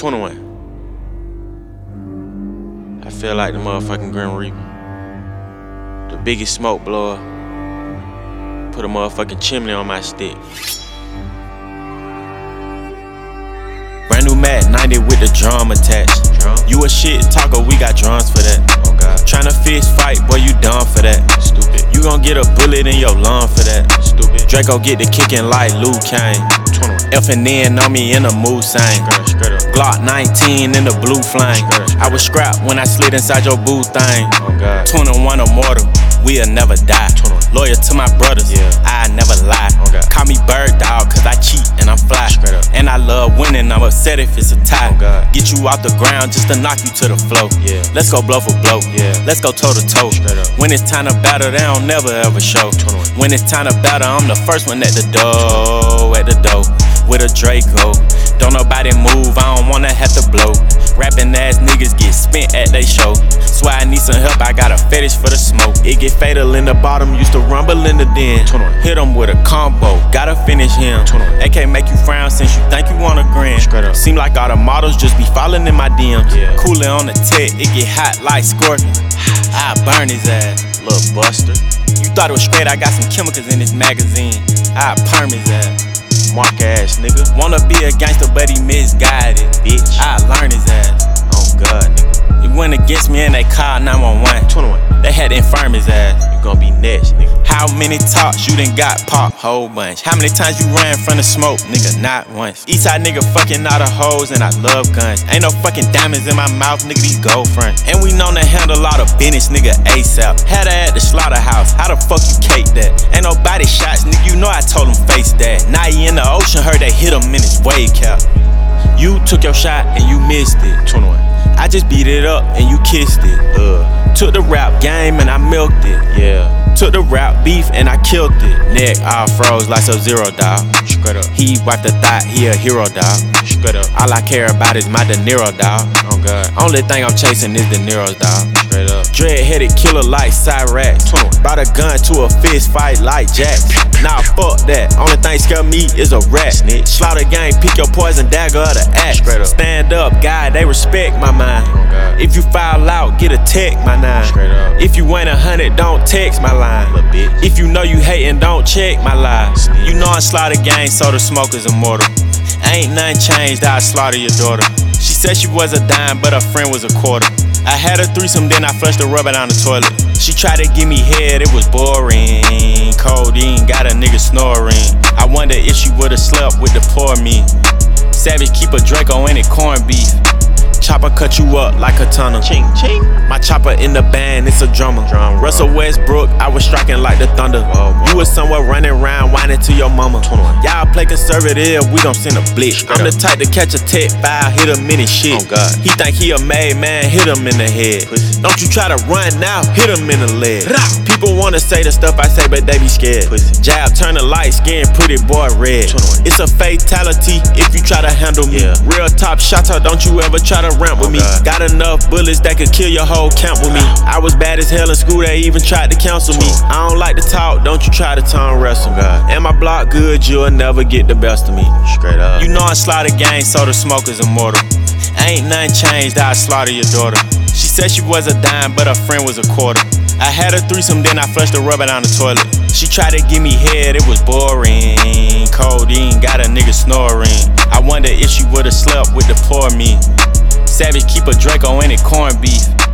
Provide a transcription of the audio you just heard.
21. I feel like the motherfucking Grim Reaper. The biggest smoke blower. Put a motherfucking chimney on my stick. Brand new Mac 90 with the drum attached. Drum? You a shit talker, we got drums for that. Oh God. Tryna fist fight, boy, you done for that. Stupid. You gon' get a bullet in your lung for that. Stupid. Draco get the kicking like Kane. 21. F and N on me in a mood sign. Girl, straight up. Glock 19 in the blue flame. I was scrapped when I slid inside your boo thing. Oh God. 21 immortal, we'll never die. 21. Loyal to my brothers, Yeah. I never lie. Oh, Call me bird dog, cause I cheat and I'm fly. Straight up. And I love winning, I'm upset if it's a tie. Oh, God. Get you off the ground just to knock you to the floor. Yeah. Let's go blow for blow. Yeah. Let's go toe to toe. When it's time to battle, they don't never ever show. 21. When it's time to battle, I'm the first one at the door, at the door. With a Draco. Don't nobody move, I don't wanna have to blow. Rapping ass niggas get spent at they show. Swear I need some help, I got a fetish for the smoke. It get fatal in the bottom, used to rumble in the den. 21. Hit him with a combo, gotta finish him. 21. They can't make you frown since you think you wanna grin. Seem like all the models just be falling in my DMs. Yeah. Cooler on the tech, it get hot like scorpion. I burn his ass, little buster. You thought it was straight, I got some chemicals in this magazine. I perm his ass. Mark ass nigga. Wanna be a gangster, but he misguided. Bitch. I learn his ass. Oh God, nigga. He went against me and they called 911. 21. They had to infirm his ass. You gon' be next, nigga. How many talks you done got popped? Whole bunch. How many times you ran from the smoke? Nigga, not once. Eastside nigga fucking all the hoes and I love guns. Ain't no fucking diamonds in my mouth, nigga, these gold fronts. And we known to handle all the business, nigga, ASAP. Had her at the slaughterhouse. How the fuck you cake that? Ain't nobody shots, nigga, you know I told him face that. Now he in the ocean, heard they hit him in his wave cap. You took your shot and you missed it. 21. I just beat it up and you kissed it. Uh. Took the rap game and I milked it. Yeah. Took the rap beef and I killed it. Neck I froze like Sub Zero dog. He wiped the thought, he a hero dog. All I care about is my dinero dog. Oh God. Only thing I'm chasing is dinero's dog. Straight up. Dread headed killer like Cyrax. 21. Brought a gun to a fist fight like Jax. Nah, fuck that. Only thing scare me is a rat. Snitch. Slaughter gang, pick your poison dagger or the axe. Up. Stand up, guy, they respect my mind. Oh If you foul out, get a tech, my nine. If you ain't a hundred, don't text my line. If you know you hating, don't check my lies. You know I slaughter gang, so the smoke is immortal. Ain't nothing changed, I slaughter your daughter. She said she was a dime, but her friend was a quarter. I had a threesome, then I flushed the rubber down the toilet. She tried to give me head, it was boring. Codeine got a nigga snoring. I wonder if she would've slept with the poor me. Savage keep a Draco in it, corned beef. Chopper cut you up like a tunnel. Ching ching. My chopper in the band, it's a drummer. Drum. Russell Westbrook, I was striking like the thunder. Oh, whoa, whoa. You was somewhere running around whining to your mama. 21. Y'all play conservative, we gon' send a blitz. I'm the type to catch a tech file, hit him in his shit. Oh, God. He think he a made man, hit him in the head. Pussy. Don't you try to run now, hit him in the leg. People wanna say the stuff I say, but they be scared. Pussy. Jab, turn the light skin, pretty boy red. 21. It's a fatality if you try to handle me. Yeah. Real top shotter, don't you ever try to ramp with me. Got enough bullets that could kill your whole camp with me. I was bad as hell in school, they even tried to counsel me. I don't like to talk, don't you try to tongue wrestle. God. And my block good, you'll never get the best of me. Straight up. You know I slaughter gang, so the smoke is immortal. Ain't nothing changed, I slaughter your daughter. She said she was a dime, but her friend was a quarter. I had a threesome, then I flushed the rubber down the toilet. She tried to give me head, it was boring. Codeine got a nigga snoring. I wonder if she would've slept with the poor me. Savage keep a Draco in it, corn beef.